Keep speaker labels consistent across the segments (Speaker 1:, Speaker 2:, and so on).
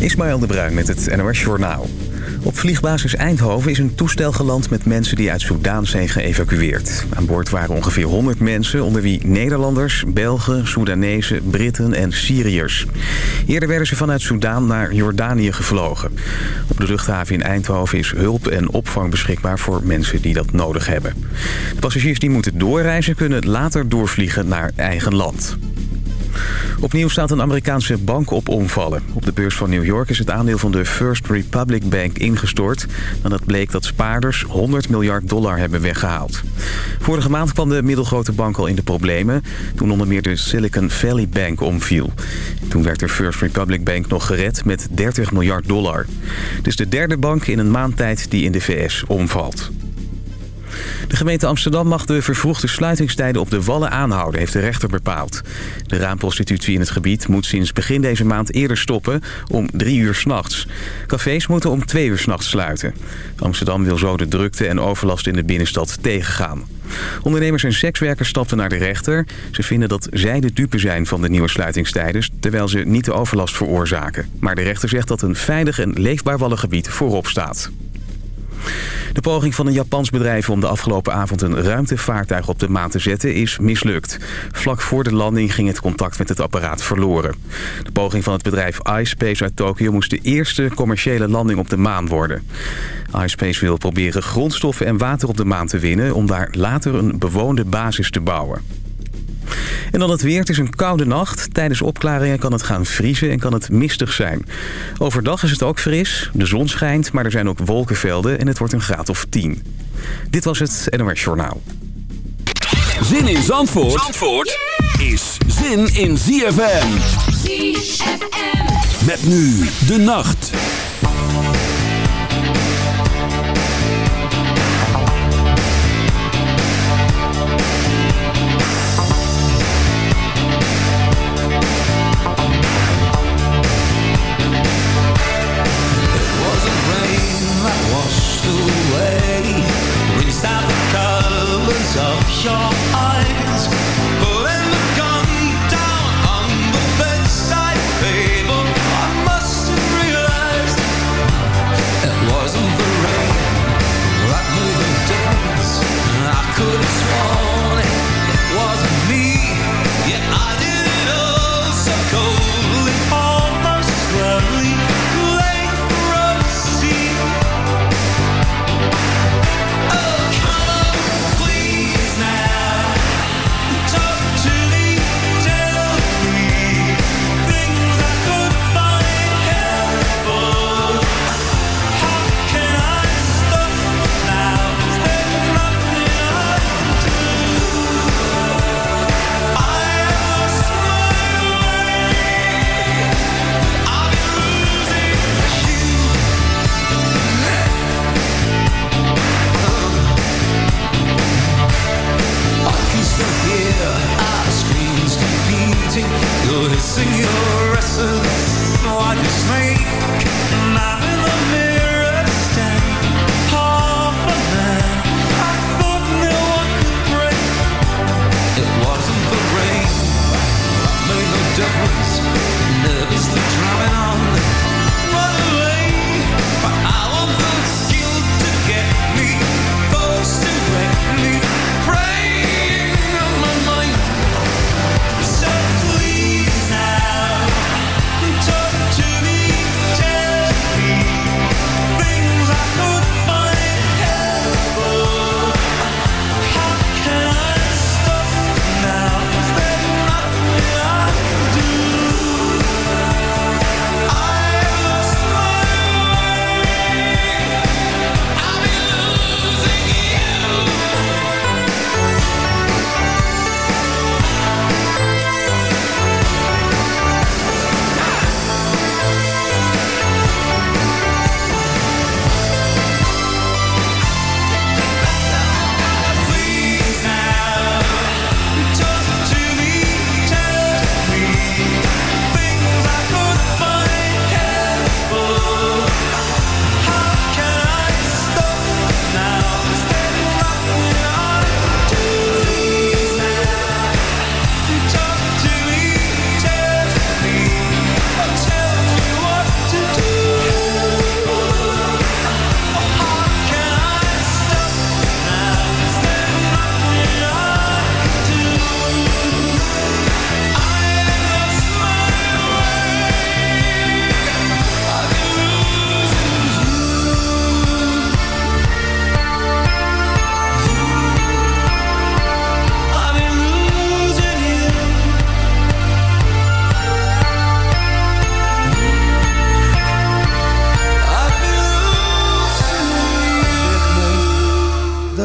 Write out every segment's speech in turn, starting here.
Speaker 1: Ismaël de Bruin met het NOS Journaal. Op vliegbasis Eindhoven is een toestel geland met mensen die uit Soudaan zijn geëvacueerd. Aan boord waren ongeveer 100 mensen, onder wie Nederlanders, Belgen, Soedanezen, Britten en Syriërs. Eerder werden ze vanuit Soudaan naar Jordanië gevlogen. Op de luchthaven in Eindhoven is hulp en opvang beschikbaar voor mensen die dat nodig hebben. De passagiers die moeten doorreizen kunnen later doorvliegen naar eigen land. Opnieuw staat een Amerikaanse bank op omvallen. Op de beurs van New York is het aandeel van de First Republic Bank ingestort... nadat bleek dat spaarders 100 miljard dollar hebben weggehaald. Vorige maand kwam de middelgrote bank al in de problemen... toen onder meer de Silicon Valley Bank omviel. Toen werd de First Republic Bank nog gered met 30 miljard dollar. Het is de derde bank in een maand tijd die in de VS omvalt. De gemeente Amsterdam mag de vervroegde sluitingstijden op de Wallen aanhouden, heeft de rechter bepaald. De raamprostitutie in het gebied moet sinds begin deze maand eerder stoppen om drie uur s'nachts. Cafés moeten om twee uur s'nachts sluiten. Amsterdam wil zo de drukte en overlast in de binnenstad tegengaan. Ondernemers en sekswerkers stapten naar de rechter. Ze vinden dat zij de dupe zijn van de nieuwe sluitingstijden... terwijl ze niet de overlast veroorzaken. Maar de rechter zegt dat een veilig en leefbaar wallengebied voorop staat. De poging van een Japans bedrijf om de afgelopen avond een ruimtevaartuig op de maan te zetten is mislukt. Vlak voor de landing ging het contact met het apparaat verloren. De poging van het bedrijf iSpace uit Tokio moest de eerste commerciële landing op de maan worden. iSpace wil proberen grondstoffen en water op de maan te winnen om daar later een bewoonde basis te bouwen. En dan het weer. Het is een koude nacht. Tijdens opklaringen kan het gaan vriezen en kan het mistig zijn. Overdag is het ook fris. De zon schijnt, maar er zijn ook wolkenvelden en het wordt een graad of 10. Dit was het NOS Journaal.
Speaker 2: Zin in Zandvoort, Zandvoort is zin in ZFM. ZFM. Met nu de nacht.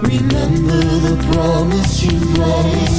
Speaker 3: Remember the promise you made.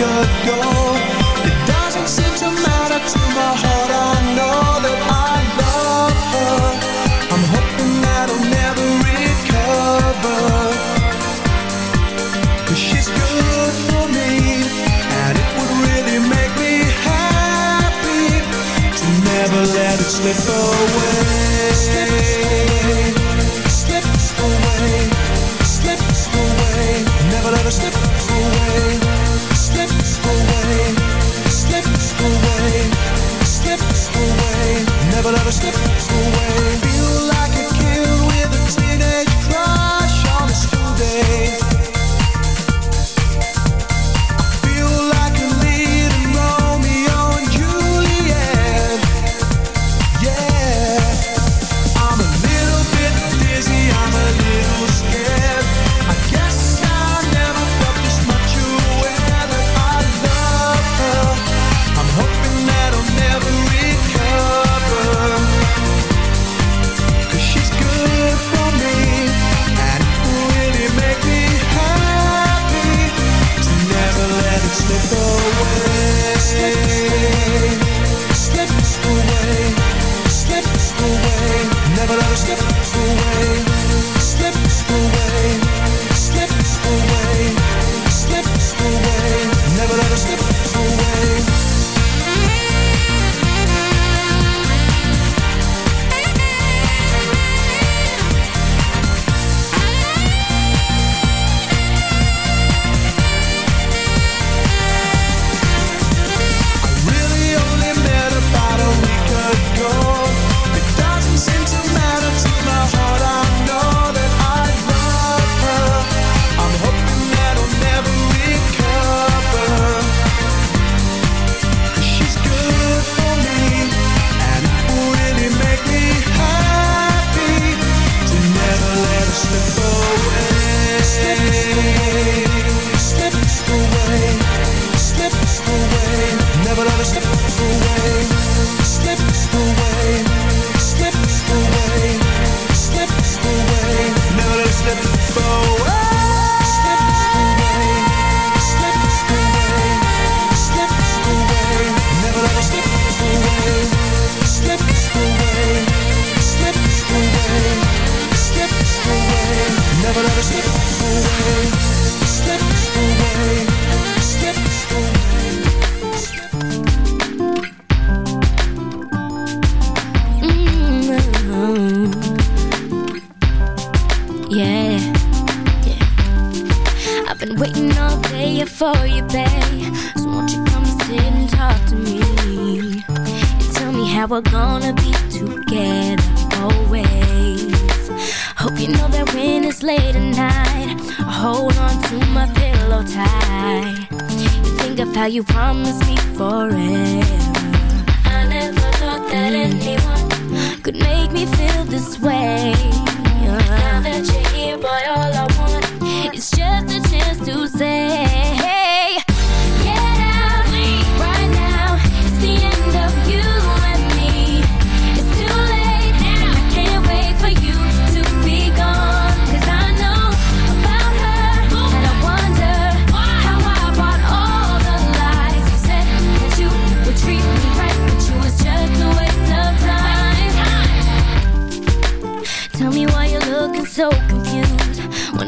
Speaker 4: could
Speaker 5: go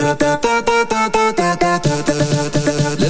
Speaker 6: Let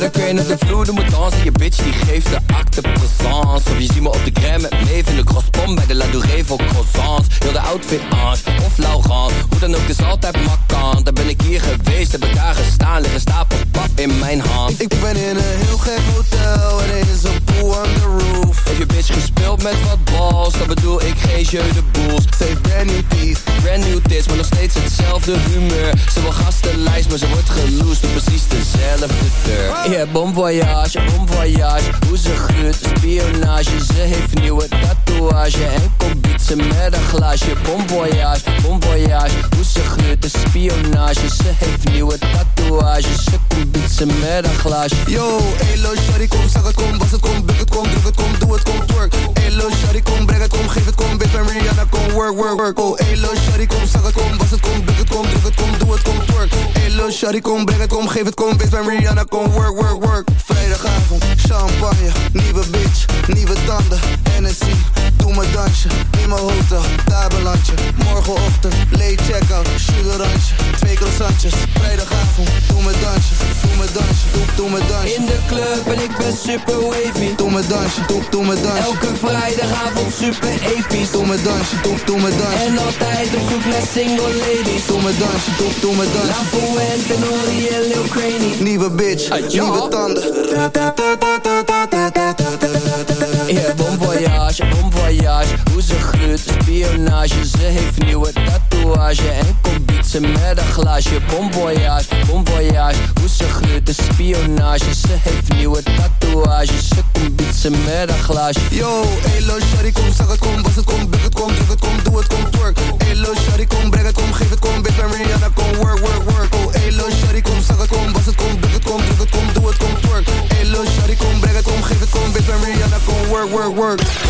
Speaker 6: her crane op de vloer, doe me dansen. Je bitch die geeft de acte présence Of je ziet me op de gram met de crosspom Bij de La Douree voor croissants. Heel de outfit Ange of Laurent. Hoe dan ook, het is altijd makkant Daar ben ik hier geweest, heb ik daar gestaan. Liggen stapels pap in mijn hand.
Speaker 7: Ik ben in een heel gek hotel En er is een pool on the roof.
Speaker 6: Heb je bitch gespeeld met wat balls Dan bedoel ik geen jeu de boels
Speaker 7: Ze heeft brand new teeth
Speaker 6: Brand new tits, maar nog steeds hetzelfde humeur. Ze wil gastenlijst, maar ze wordt geloosd Door precies dezelfde deur. Yeah, bon voyage, bon voyage Hoe ze gruurt, spionage. Ze heeft nieuwe tatoeage En komt fietsen met een glaasje. Bon voyage, bon voyage Hoe ze gluurt de spionage. Ze heeft nieuwe tatoeages Ze komt fietsen met een glaasje.
Speaker 8: Yo, elo, shawty, kom, zag het, kom, was het, kom, buk het, kom, druk het, kom, doe het, kom, twerk. Elo, shawty, kom, breng het, kom, geef het, kom, bitch, ben Rihanna, kom, work, work, work. Oh, elo, shawty, kom, zag het, kom, was het, kom, buk het, kom, druk het, kom, doe het, kom, twerk. Elo, shawty, kom, breng het, kom, geef het, kom, bitch, ben Rihanna, kom, work, work, work. Vrijdagavond, champagne, nieuwe bitch, nieuwe tanden, Hennessy. Doe mijn dansje, in mijn hotel, daar beland je. Morgenochtend, late check-out, sugarantje, twee croissantjes. Vrijdagavond, doe mijn dansje, doe mijn dansje, doe, doe mijn dansje.
Speaker 6: In de club en ik ben super wavy
Speaker 8: Doe mijn dansje, doe, doe mijn dansje.
Speaker 6: Elke vrijdagavond super episch
Speaker 8: Doe mijn dansje, doe, doe mijn dansje.
Speaker 6: En altijd op zoek naar single ladies
Speaker 8: Doe mijn dansje, doe, doe mijn
Speaker 6: La
Speaker 8: dansje.
Speaker 6: Fuente, Nori en Lil Craney
Speaker 8: Nieuwe bitch,
Speaker 6: Ah,
Speaker 8: nieuwe tanden.
Speaker 6: Yeah, bon voyage, bon voyage. Hoe ze gluurt, spionage. Ze heeft nieuwe tatoeage En komt bietsen met een glaasje. Bon voyage, bon voyage. Hoe ze gluurt, spionage. Ze heeft nieuwe tatoeage. Ze komt bietsen met een glaasje.
Speaker 8: Yo, elo, shawty, kom, zag het, kom, was het, kom, buk het, kom, druk het, kom, doe het, kom, twerk. Elo, shawty, kom, breng het, kom, geef het, kom, bitch, Rihanna, kom, work, work, work. Oh, elo, shawty, work, work, work.